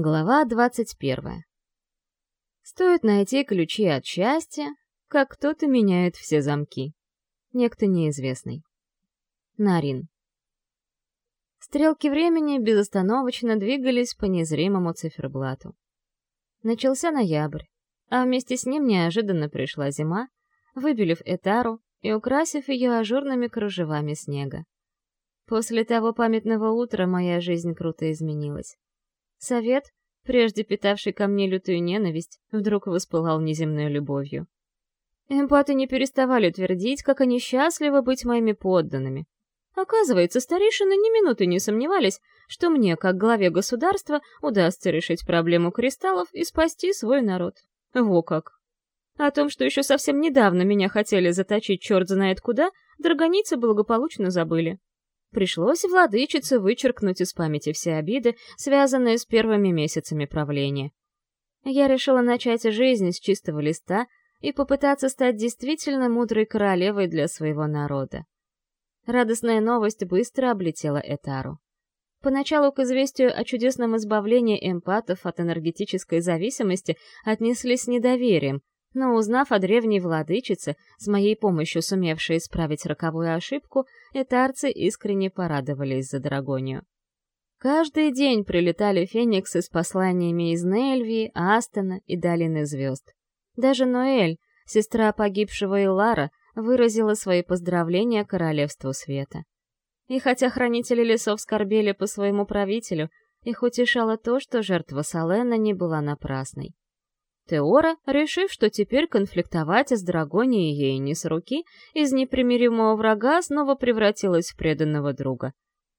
Глава двадцать первая. Стоит найти ключи от счастья, как кто-то меняет все замки. Некто неизвестный. Нарин. Стрелки времени безостановочно двигались по незримому циферблату. Начался ноябрь, а вместе с ним неожиданно пришла зима, выбелив Этару и украсив ее ажурными кружевами снега. После того памятного утра моя жизнь круто изменилась. Совет, прежде питавший ко мне лютую ненависть, вдруг воспылал неземной любовью. Эмпаты не переставали твердить, как они счастливы быть моими подданными. Оказывается, старейшины ни минуты не сомневались, что мне, как главе государства, удастся решить проблему кристаллов и спасти свой народ. Во как! О том, что еще совсем недавно меня хотели заточить черт знает куда, драгоницы благополучно забыли. Пришлось владычице вычеркнуть из памяти все обиды, связанные с первыми месяцами правления. Я решила начать жизнь с чистого листа и попытаться стать действительно мудрой королевой для своего народа. Радостная новость быстро облетела Этару. Поначалу к известию о чудесном избавлении эмпатов от энергетической зависимости отнеслись с недоверием, но узнав о древней владычице, с моей помощью сумевшей исправить роковую ошибку, этарцы искренне порадовались за Драгонию. Каждый день прилетали фениксы с посланиями из Нельвии, Астона и Долины Звезд. Даже Ноэль, сестра погибшего Илара, выразила свои поздравления Королевству Света. И хотя хранители лесов скорбели по своему правителю, их утешало то, что жертва Салена не была напрасной. Теора, решив, что теперь конфликтовать с Драгонией ей не с руки, из непримиримого врага снова превратилась в преданного друга.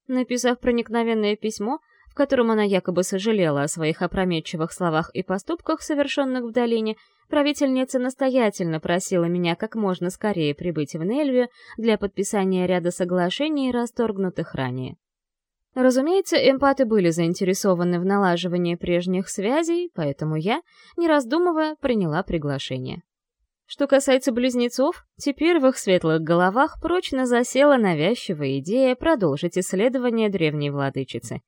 Написав проникновенное письмо, в котором она якобы сожалела о своих опрометчивых словах и поступках, совершенных в долине, правительница настоятельно просила меня как можно скорее прибыть в Нельвию для подписания ряда соглашений, расторгнутых ранее. Разумеется, эмпаты были заинтересованы в налаживании прежних связей, поэтому я, не раздумывая, приняла приглашение. Что касается близнецов, теперь в их светлых головах прочно засела навязчивая идея продолжить исследование древней владычицы.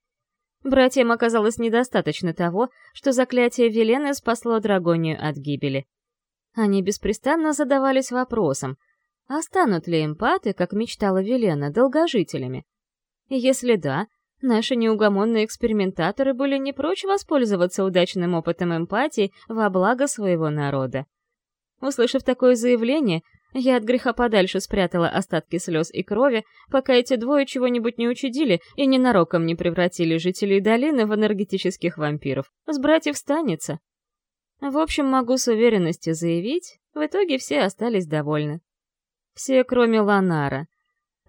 Братьям оказалось недостаточно того, что заклятие Велены спасло Драгонию от гибели. Они беспрестанно задавались вопросом, а станут ли эмпаты, как мечтала Велена, долгожителями? Если да, наши неугомонные экспериментаторы были не прочь воспользоваться удачным опытом эмпатии во благо своего народа. Услышав такое заявление, я от греха подальше спрятала остатки слез и крови, пока эти двое чего-нибудь не учудили и ненароком не превратили жителей долины в энергетических вампиров. С братьев станется. В общем, могу с уверенностью заявить, в итоге все остались довольны. Все, кроме Ланара.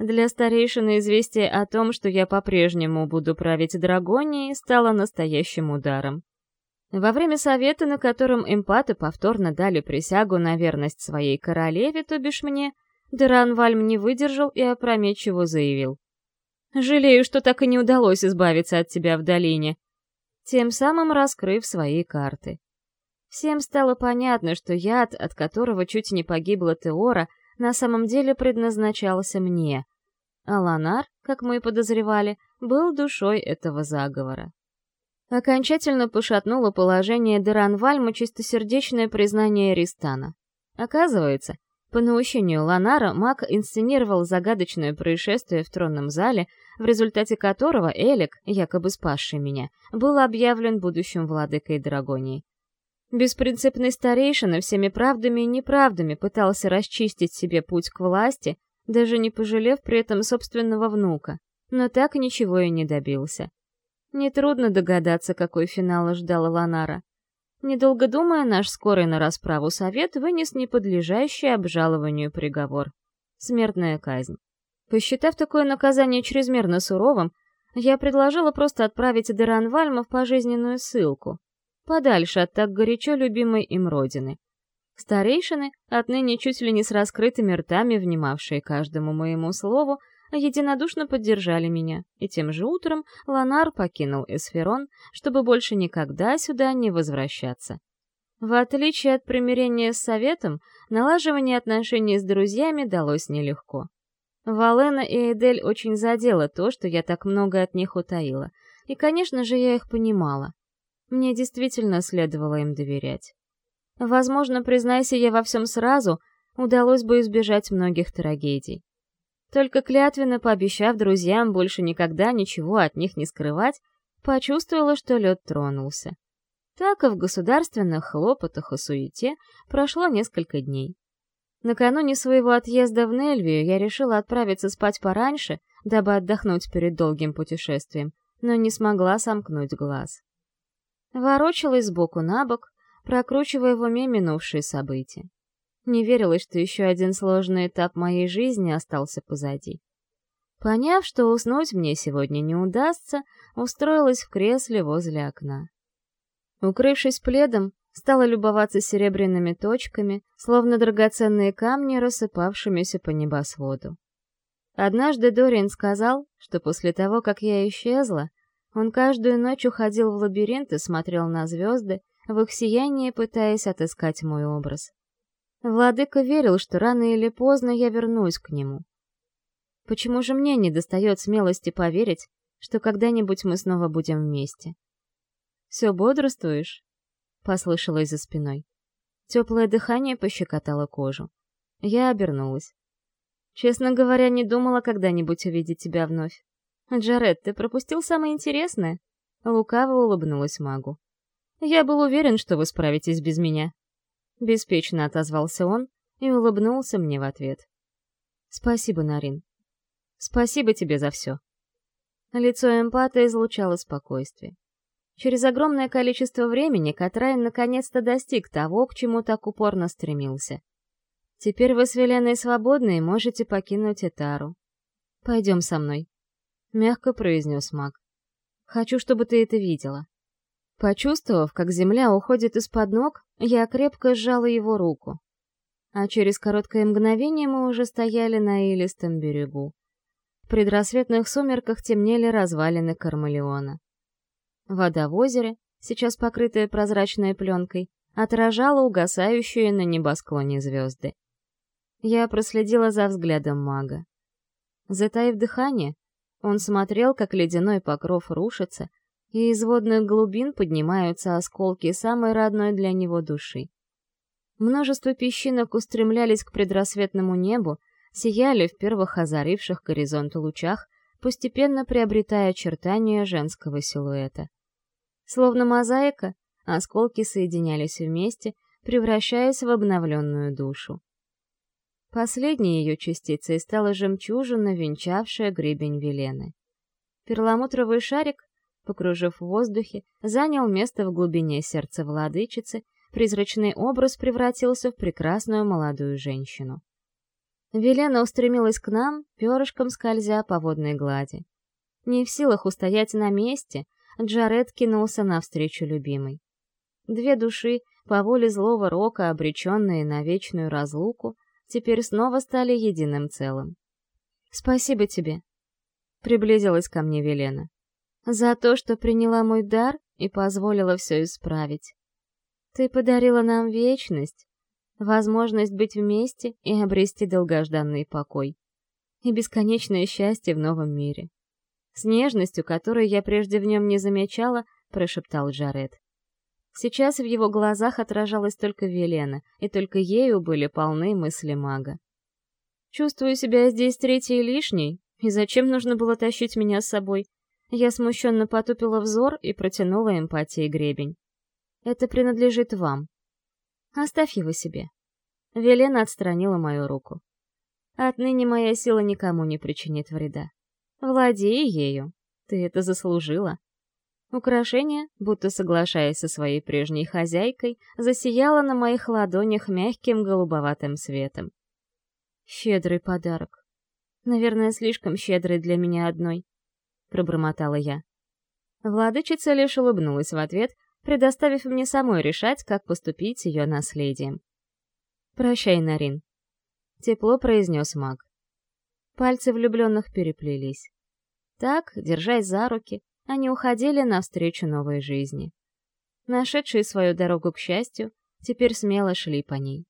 Для старейшины известие о том, что я по-прежнему буду править Драгонией, стало настоящим ударом. Во время совета, на котором эмпаты повторно дали присягу на верность своей королеве, то бишь мне, Деранвальм не выдержал и опрометчиво заявил. «Жалею, что так и не удалось избавиться от тебя в долине», тем самым раскрыв свои карты. Всем стало понятно, что яд, от которого чуть не погибла Теора, на самом деле предназначался мне, Аланар, как мы и подозревали, был душой этого заговора. Окончательно пошатнуло положение Деранвальма чистосердечное признание Ристана. Оказывается, по наущению Ланара маг инсценировал загадочное происшествие в тронном зале, в результате которого Элик, якобы спасший меня, был объявлен будущим владыкой Драгонии. Беспринципный старейшина всеми правдами и неправдами пытался расчистить себе путь к власти, даже не пожалев при этом собственного внука, но так ничего и не добился. Нетрудно догадаться, какой финал ждал Ланара. Недолго думая, наш скорый на расправу совет вынес неподлежащий обжалованию приговор. Смертная казнь. Посчитав такое наказание чрезмерно суровым, я предложила просто отправить Деранвальма в пожизненную ссылку, подальше от так горячо любимой им родины. Старейшины, отныне чуть ли не с раскрытыми ртами, внимавшие каждому моему слову, единодушно поддержали меня, и тем же утром Ланар покинул Эсферон, чтобы больше никогда сюда не возвращаться. В отличие от примирения с Советом, налаживание отношений с друзьями далось нелегко. Валена и Эдель очень задело то, что я так много от них утаила, и, конечно же, я их понимала. Мне действительно следовало им доверять. Возможно, признайся я во всем сразу, удалось бы избежать многих трагедий. Только клятвенно пообещав друзьям больше никогда ничего от них не скрывать, почувствовала, что лед тронулся. Так и в государственных хлопотах и суете прошло несколько дней. Накануне своего отъезда в Нельвию я решила отправиться спать пораньше, дабы отдохнуть перед долгим путешествием, но не смогла сомкнуть глаз. Ворочалась сбоку на бок, прокручивая в уме минувшие события. Не верилось, что еще один сложный этап моей жизни остался позади. Поняв, что уснуть мне сегодня не удастся, устроилась в кресле возле окна. Укрывшись пледом, стала любоваться серебряными точками, словно драгоценные камни, рассыпавшимися по небосводу. Однажды Дориан сказал, что после того, как я исчезла, он каждую ночь уходил в лабиринт и смотрел на звезды, в их сиянии пытаясь отыскать мой образ. Владыка верил, что рано или поздно я вернусь к нему. Почему же мне не достает смелости поверить, что когда-нибудь мы снова будем вместе? «Все бодрствуешь?» — послышалось за спиной. Теплое дыхание пощекотало кожу. Я обернулась. Честно говоря, не думала когда-нибудь увидеть тебя вновь. Джаред, ты пропустил самое интересное? Лукаво улыбнулась магу. Я был уверен, что вы справитесь без меня. Беспечно отозвался он и улыбнулся мне в ответ. Спасибо, Нарин. Спасибо тебе за все. Лицо эмпата излучало спокойствие. Через огромное количество времени Катрайн наконец-то достиг того, к чему так упорно стремился. Теперь вы с Веленой свободны и можете покинуть Этару. Пойдем со мной, — мягко произнес маг. Хочу, чтобы ты это видела. Почувствовав, как земля уходит из-под ног, я крепко сжала его руку. А через короткое мгновение мы уже стояли на илистом берегу. В предрассветных сумерках темнели развалины Кармалеона. Вода в озере, сейчас покрытая прозрачной пленкой, отражала угасающие на небосклоне звезды. Я проследила за взглядом мага. Затаив дыхание, он смотрел, как ледяной покров рушится, и из водных глубин поднимаются осколки самой родной для него души. Множество песчинок устремлялись к предрассветному небу, сияли в первых озаривших горизонт лучах, постепенно приобретая очертания женского силуэта. Словно мозаика, осколки соединялись вместе, превращаясь в обновленную душу. Последней ее частицей стала жемчужина, венчавшая гребень Велены. Перламутровый шарик покружив в воздухе, занял место в глубине сердца владычицы, призрачный образ превратился в прекрасную молодую женщину. Велена устремилась к нам, перышком скользя по водной глади. Не в силах устоять на месте, Джаред кинулся навстречу любимой. Две души, по воле злого рока, обреченные на вечную разлуку, теперь снова стали единым целым. «Спасибо тебе», — приблизилась ко мне Велена за то, что приняла мой дар и позволила все исправить. Ты подарила нам вечность, возможность быть вместе и обрести долгожданный покой. И бесконечное счастье в новом мире. С нежностью, которой я прежде в нем не замечала, прошептал Джаред. Сейчас в его глазах отражалась только Велена, и только ею были полны мысли мага. Чувствую себя здесь третьей лишней, и зачем нужно было тащить меня с собой? Я смущенно потупила взор и протянула эмпатии гребень. «Это принадлежит вам. Оставь его себе». Велена отстранила мою руку. «Отныне моя сила никому не причинит вреда. Владей ею. Ты это заслужила». Украшение, будто соглашаясь со своей прежней хозяйкой, засияло на моих ладонях мягким голубоватым светом. Щедрый подарок. Наверное, слишком щедрый для меня одной пробормотала я. Владычица лишь улыбнулась в ответ, предоставив мне самой решать, как поступить с ее наследием. «Прощай, Нарин», — тепло произнес маг. Пальцы влюбленных переплелись. Так, держась за руки, они уходили навстречу новой жизни. Нашедшие свою дорогу к счастью, теперь смело шли по ней.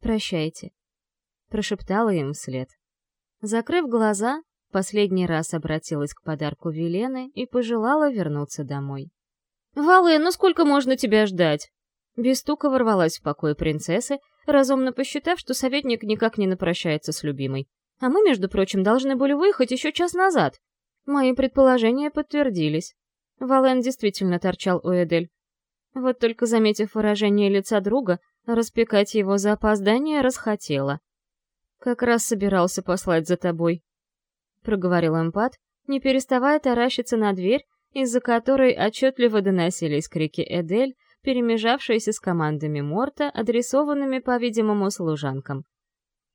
«Прощайте», — прошептала им вслед. Закрыв глаза, Последний раз обратилась к подарку Велены и пожелала вернуться домой. «Вале, ну сколько можно тебя ждать?» Без стука ворвалась в покой принцессы, разумно посчитав, что советник никак не напрощается с любимой. А мы, между прочим, должны были выехать еще час назад. Мои предположения подтвердились. Вален действительно торчал у Эдель. Вот только, заметив выражение лица друга, распекать его за опоздание расхотела. «Как раз собирался послать за тобой», — проговорил эмпат, не переставая таращиться на дверь, из-за которой отчетливо доносились крики Эдель, перемежавшиеся с командами Морта, адресованными, по-видимому, служанкам.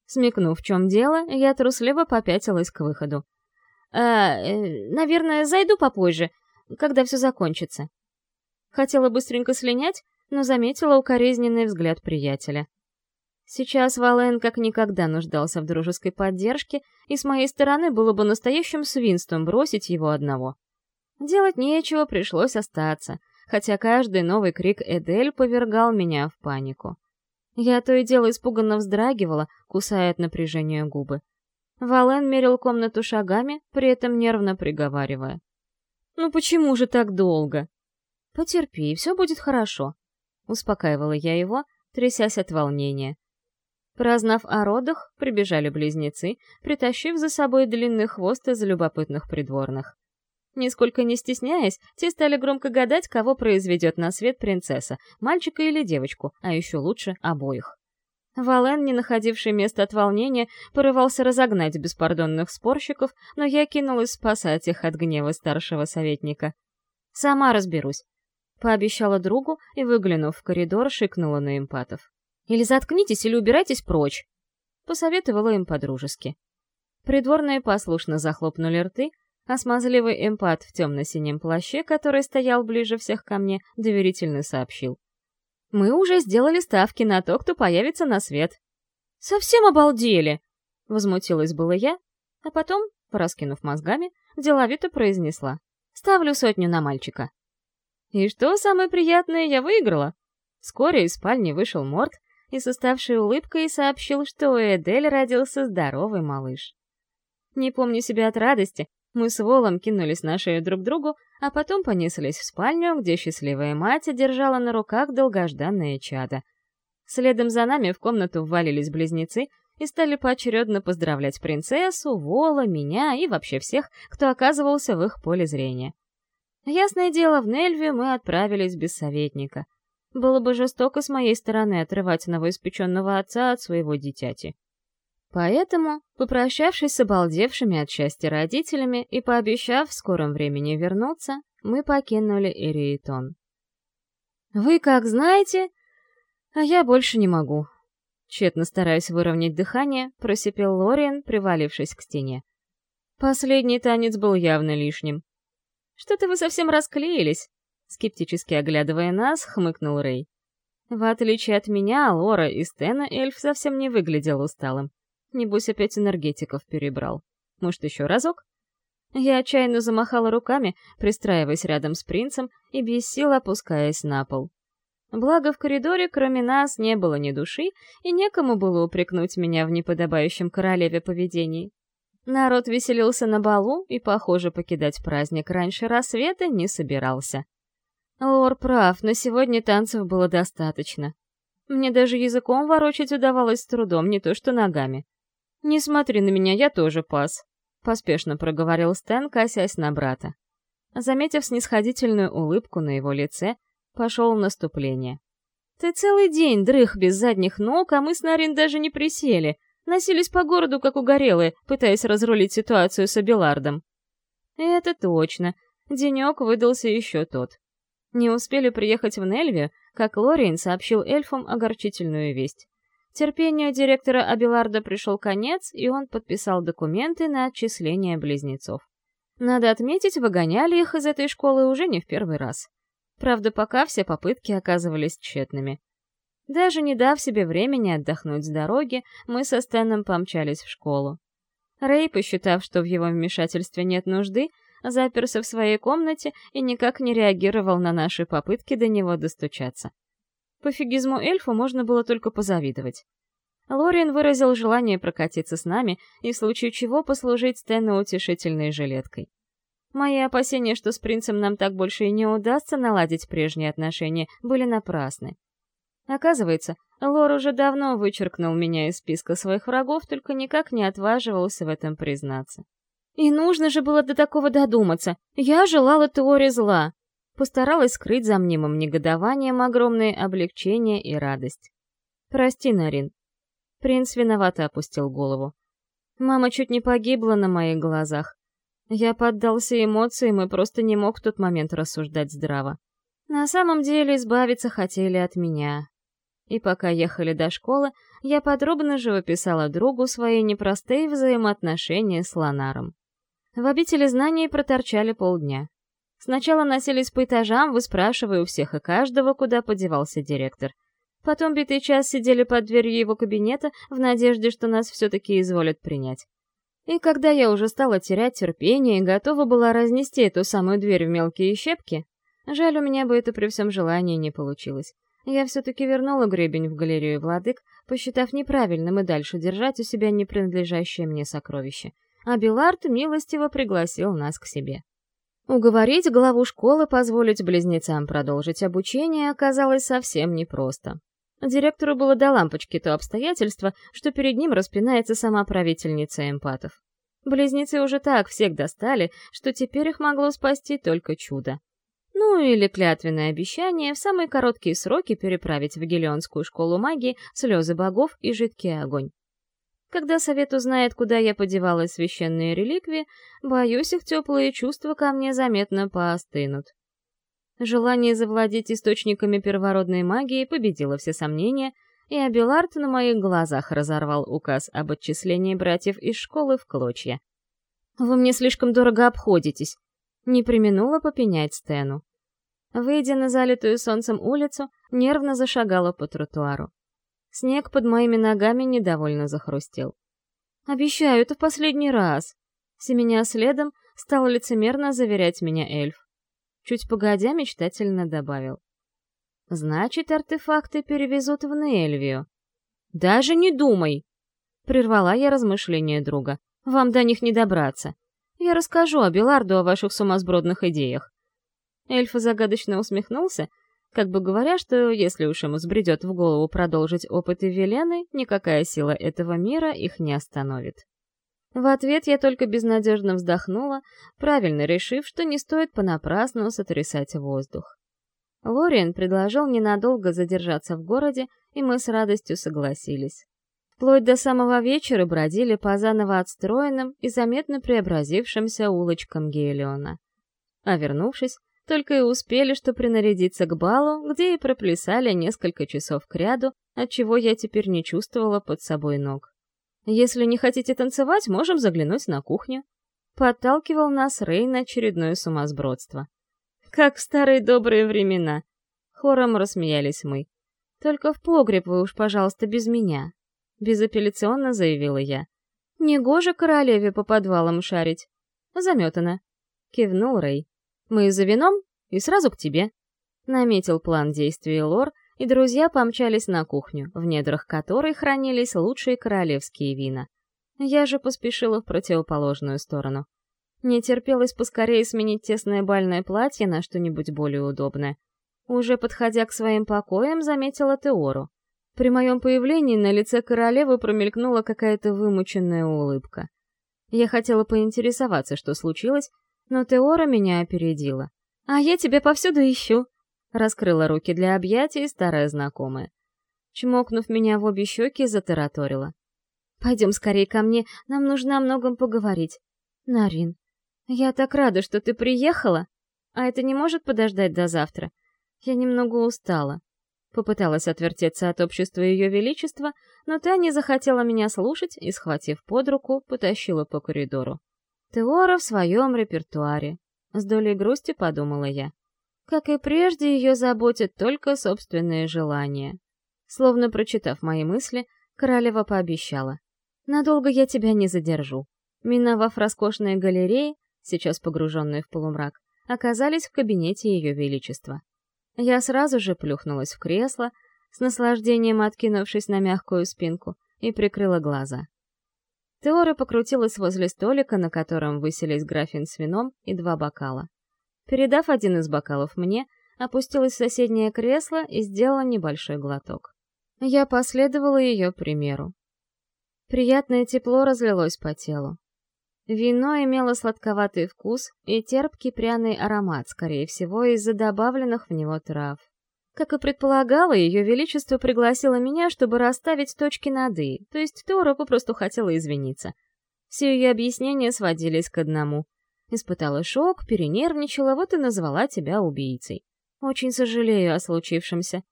Смекнув, в чем дело, я трусливо попятилась к выходу. «А, э, наверное, зайду попозже, когда все закончится». Хотела быстренько слинять, но заметила укоризненный взгляд приятеля. Сейчас Вален как никогда нуждался в дружеской поддержке, и с моей стороны было бы настоящим свинством бросить его одного. Делать нечего, пришлось остаться, хотя каждый новый крик Эдель повергал меня в панику. Я то и дело испуганно вздрагивала, кусая от напряжения губы. Вален мерил комнату шагами, при этом нервно приговаривая. «Ну почему же так долго?» «Потерпи, все будет хорошо», — успокаивала я его, трясясь от волнения. Прознав о родах, прибежали близнецы, притащив за собой длинный хвост из любопытных придворных. Нисколько не стесняясь, те стали громко гадать, кого произведет на свет принцесса, мальчика или девочку, а еще лучше — обоих. Вален, не находивший места от волнения, порывался разогнать беспардонных спорщиков, но я кинулась спасать их от гнева старшего советника. «Сама разберусь», — пообещала другу и, выглянув в коридор, шикнула на эмпатов. «Или заткнитесь, или убирайтесь прочь», — посоветовала им по-дружески. Придворные послушно захлопнули рты, а смазливый эмпат в темно-синем плаще, который стоял ближе всех ко мне, доверительно сообщил. «Мы уже сделали ставки на то, кто появится на свет». «Совсем обалдели!» — возмутилась было я, а потом, пораскинув мозгами, деловито произнесла. «Ставлю сотню на мальчика». И что самое приятное, я выиграла. Вскоре из спальни вышел Морт и с уставшей улыбкой сообщил, что у Эдель родился здоровый малыш. Не помню себя от радости, мы с Волом кинулись на шею друг другу, а потом понеслись в спальню, где счастливая мать держала на руках долгожданное чадо. Следом за нами в комнату ввалились близнецы и стали поочередно поздравлять принцессу, Вола, меня и вообще всех, кто оказывался в их поле зрения. Ясное дело, в Нельве мы отправились без советника. Было бы жестоко с моей стороны отрывать новоиспеченного отца от своего дитяти. Поэтому, попрощавшись с обалдевшими от счастья родителями и пообещав в скором времени вернуться, мы покинули Эриетон. «Вы как знаете, а я больше не могу», — тщетно стараясь выровнять дыхание, просипел Лориан, привалившись к стене. Последний танец был явно лишним. «Что-то вы совсем расклеились», — скептически оглядывая нас, хмыкнул Рэй. В отличие от меня, Лора и Стена эльф совсем не выглядел усталым. Небось, опять энергетиков перебрал. Может, еще разок? Я отчаянно замахала руками, пристраиваясь рядом с принцем и без сил опускаясь на пол. Благо, в коридоре кроме нас не было ни души, и некому было упрекнуть меня в неподобающем королеве поведении. Народ веселился на балу и, похоже, покидать праздник раньше рассвета не собирался. Лор прав, на сегодня танцев было достаточно. Мне даже языком ворочать удавалось с трудом, не то что ногами. «Не смотри на меня, я тоже пас», — поспешно проговорил Стэн, косясь на брата. Заметив снисходительную улыбку на его лице, пошел в наступление. «Ты целый день дрых без задних ног, а мы с Нарин даже не присели. Носились по городу, как угорелые, пытаясь разрулить ситуацию с Абелардом». «Это точно. Денек выдался еще тот. Не успели приехать в Нельвию, как Лориен сообщил эльфам огорчительную весть. Терпению директора Абиларда пришел конец, и он подписал документы на отчисление близнецов. Надо отметить, выгоняли их из этой школы уже не в первый раз. Правда, пока все попытки оказывались тщетными. Даже не дав себе времени отдохнуть с дороги, мы со Стэном помчались в школу. Рэй, посчитав, что в его вмешательстве нет нужды, заперся в своей комнате и никак не реагировал на наши попытки до него достучаться. Пофигизму эльфа можно было только позавидовать. Лориан выразил желание прокатиться с нами и в случае чего послужить Стэну утешительной жилеткой. Мои опасения, что с принцем нам так больше и не удастся наладить прежние отношения, были напрасны. Оказывается, Лор уже давно вычеркнул меня из списка своих врагов, только никак не отваживался в этом признаться. И нужно же было до такого додуматься. Я желала теории зла. Постаралась скрыть за мнимым негодованием огромные облегчения и радость. «Прости, Нарин». Принц виновато опустил голову. Мама чуть не погибла на моих глазах. Я поддался эмоциям и просто не мог в тот момент рассуждать здраво. На самом деле избавиться хотели от меня. И пока ехали до школы, я подробно живописала другу свои непростые взаимоотношения с Ланаром. В обители знаний проторчали полдня. Сначала носились по этажам, выспрашивая у всех и каждого, куда подевался директор. Потом битый час сидели под дверью его кабинета в надежде, что нас все-таки изволят принять. И когда я уже стала терять терпение и готова была разнести эту самую дверь в мелкие щепки, жаль, у меня бы это при всем желании не получилось. Я все-таки вернула гребень в галерею владык, посчитав неправильным и дальше держать у себя непринадлежащее мне сокровище. А Белард милостиво пригласил нас к себе. Уговорить главу школы позволить близнецам продолжить обучение оказалось совсем непросто. Директору было до лампочки то обстоятельство, что перед ним распинается сама правительница эмпатов. Близнецы уже так всех достали, что теперь их могло спасти только чудо. Ну или клятвенное обещание в самые короткие сроки переправить в Гелионскую школу магии слезы богов и жидкий огонь. Когда совет узнает, куда я подевала священные реликвии, боюсь, их теплые чувства ко мне заметно поостынут. Желание завладеть источниками первородной магии победило все сомнения, и Абелард на моих глазах разорвал указ об отчислении братьев из школы в клочья. «Вы мне слишком дорого обходитесь», — не применула попенять Стэну. Выйдя на залитую солнцем улицу, нервно зашагала по тротуару. Снег под моими ногами недовольно захрустел. «Обещаю, это в последний раз!» Семеня следом, стал лицемерно заверять меня эльф. Чуть погодя, мечтательно добавил. «Значит, артефакты перевезут в Нельвию». «Даже не думай!» Прервала я размышления друга. «Вам до них не добраться. Я расскажу о Беларду о ваших сумасбродных идеях». Эльф загадочно усмехнулся, как бы говоря, что если уж ему сбредет в голову продолжить опыты Велены, никакая сила этого мира их не остановит. В ответ я только безнадежно вздохнула, правильно решив, что не стоит понапрасну сотрясать воздух. Лориен предложил ненадолго задержаться в городе, и мы с радостью согласились. Вплоть до самого вечера бродили по заново отстроенным и заметно преобразившимся улочкам Гелиона. А вернувшись, только и успели что принарядиться к балу, где и проплясали несколько часов кряду, отчего я теперь не чувствовала под собой ног. Если не хотите танцевать, можем заглянуть на кухню. Подталкивал нас Рей на очередное сумасбродство. Как в старые добрые времена. Хором рассмеялись мы. Только в погреб вы уж, пожалуйста, без меня. Безапелляционно заявила я. Негоже королеве по подвалам шарить. Заметано. Кивнул Рей. Мы за вином и сразу к тебе. Наметил план действий Лор, и друзья помчались на кухню, в недрах которой хранились лучшие королевские вина. Я же поспешила в противоположную сторону. Не терпелось поскорее сменить тесное бальное платье на что-нибудь более удобное. Уже подходя к своим покоям, заметила Теору. При моем появлении на лице королевы промелькнула какая-то вымученная улыбка. Я хотела поинтересоваться, что случилось, но Теора меня опередила. «А я тебя повсюду ищу», Раскрыла руки для объятий старая знакомая. Чмокнув меня в обе щеки, затараторила. «Пойдем скорее ко мне, нам нужно о многом поговорить. Нарин, я так рада, что ты приехала. А это не может подождать до завтра? Я немного устала». Попыталась отвертеться от общества Ее Величества, но та не захотела меня слушать и, схватив под руку, потащила по коридору. Теора в своем репертуаре. С долей грусти подумала я. Как и прежде, ее заботят только собственные желания. Словно прочитав мои мысли, королева пообещала. «Надолго я тебя не задержу». Миновав роскошные галереи, сейчас погруженные в полумрак, оказались в кабинете Ее Величества. Я сразу же плюхнулась в кресло, с наслаждением откинувшись на мягкую спинку, и прикрыла глаза. Теора покрутилась возле столика, на котором высились графин с вином и два бокала. Передав один из бокалов мне, опустилась в соседнее кресло и сделала небольшой глоток. Я последовала ее примеру. Приятное тепло разлилось по телу. Вино имело сладковатый вкус и терпкий пряный аромат, скорее всего, из-за добавленных в него трав. Как и предполагала, ее величество пригласило меня, чтобы расставить точки над «и», то есть Тора попросту хотела извиниться. Все ее объяснения сводились к одному. Испытала шок, перенервничала, вот и назвала тебя убийцей. Очень сожалею о случившемся.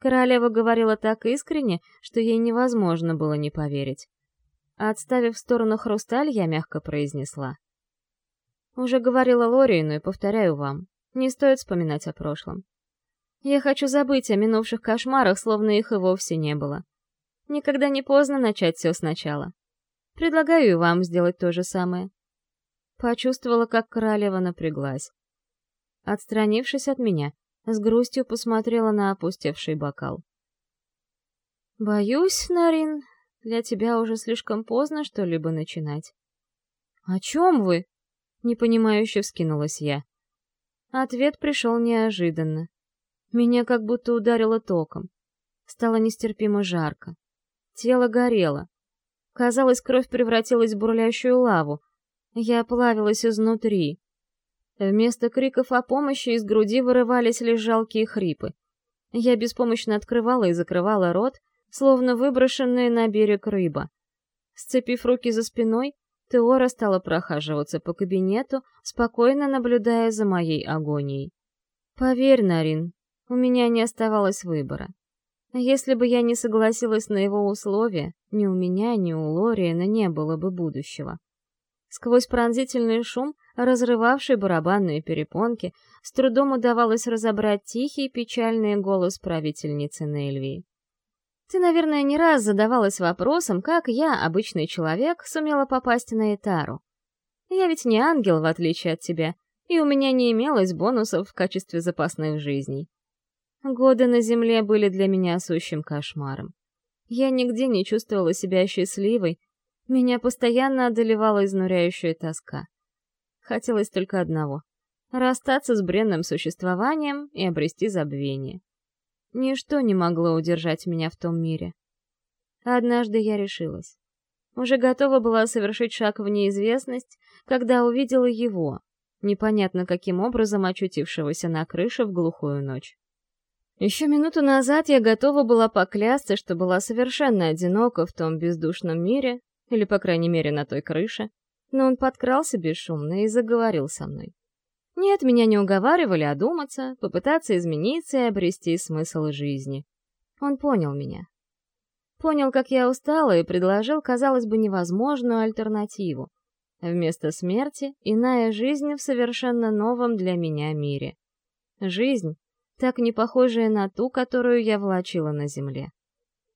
Королева говорила так искренне, что ей невозможно было не поверить. Отставив в сторону хрусталь, я мягко произнесла. Уже говорила Лорину и повторяю вам, не стоит вспоминать о прошлом. Я хочу забыть о минувших кошмарах, словно их и вовсе не было. Никогда не поздно начать все сначала. Предлагаю и вам сделать то же самое. Почувствовала, как королева напряглась. Отстранившись от меня, с грустью посмотрела на опустевший бокал. «Боюсь, Нарин, для тебя уже слишком поздно что-либо начинать. «О чем вы?» — непонимающе вскинулась я. Ответ пришел неожиданно. Меня как будто ударило током. Стало нестерпимо жарко. Тело горело. Казалось, кровь превратилась в бурлящую лаву. Я плавилась изнутри. Вместо криков о помощи из груди вырывались лишь жалкие хрипы. Я беспомощно открывала и закрывала рот, словно выброшенная на берег рыба. Сцепив руки за спиной, Теора стала прохаживаться по кабинету, спокойно наблюдая за моей агонией. «Поверь, Нарин, у меня не оставалось выбора. Если бы я не согласилась на его условия, ни у меня, ни у Лориена не было бы будущего». Сквозь пронзительный шум, разрывавший барабанные перепонки, с трудом удавалось разобрать тихий печальный голос правительницы Нельвии. Ты, наверное, не раз задавалась вопросом, как я, обычный человек, сумела попасть на Этару. Я ведь не ангел, в отличие от тебя, и у меня не имелось бонусов в качестве запасных жизней. Годы на Земле были для меня сущим кошмаром. Я нигде не чувствовала себя счастливой, меня постоянно одолевала изнуряющая тоска. Хотелось только одного — расстаться с бренным существованием и обрести забвение. Ничто не могло удержать меня в том мире. Однажды я решилась. Уже готова была совершить шаг в неизвестность, когда увидела его, непонятно каким образом очутившегося на крыше в глухую ночь. Еще минуту назад я готова была поклясться, что была совершенно одинока в том бездушном мире, или, по крайней мере, на той крыше, но он подкрался бесшумно и заговорил со мной. Нет, меня не уговаривали одуматься, попытаться измениться и обрести смысл жизни. Он понял меня. Понял, как я устала, и предложил, казалось бы, невозможную альтернативу. Вместо смерти — иная жизнь в совершенно новом для меня мире. Жизнь, так не похожая на ту, которую я влачила на земле.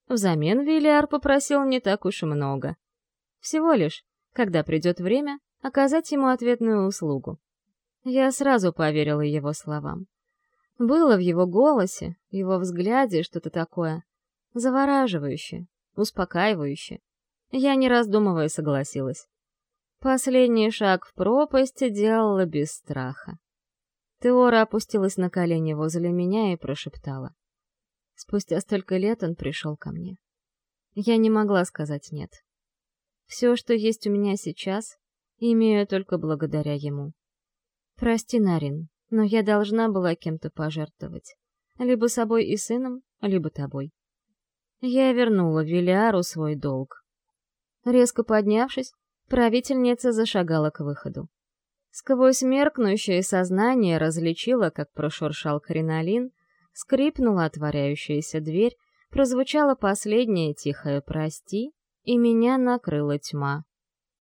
Взамен Вильяр попросил не так уж и много. Всего лишь, когда придет время, оказать ему ответную услугу. Я сразу поверила его словам. Было в его голосе, его взгляде что-то такое завораживающее, успокаивающее. Я, не раздумывая, согласилась. Последний шаг в пропасть делала без страха. Теора опустилась на колени возле меня и прошептала. Спустя столько лет он пришел ко мне. Я не могла сказать «нет». Все, что есть у меня сейчас, имею только благодаря ему. Прости, Нарин, но я должна была кем-то пожертвовать. Либо собой и сыном, либо тобой. Я вернула Велиару свой долг. Резко поднявшись, правительница зашагала к выходу. Сквозь меркнущее сознание различила, как прошуршал кринолин, скрипнула отворяющаяся дверь, прозвучало последнее тихое «прости», и меня накрыла тьма.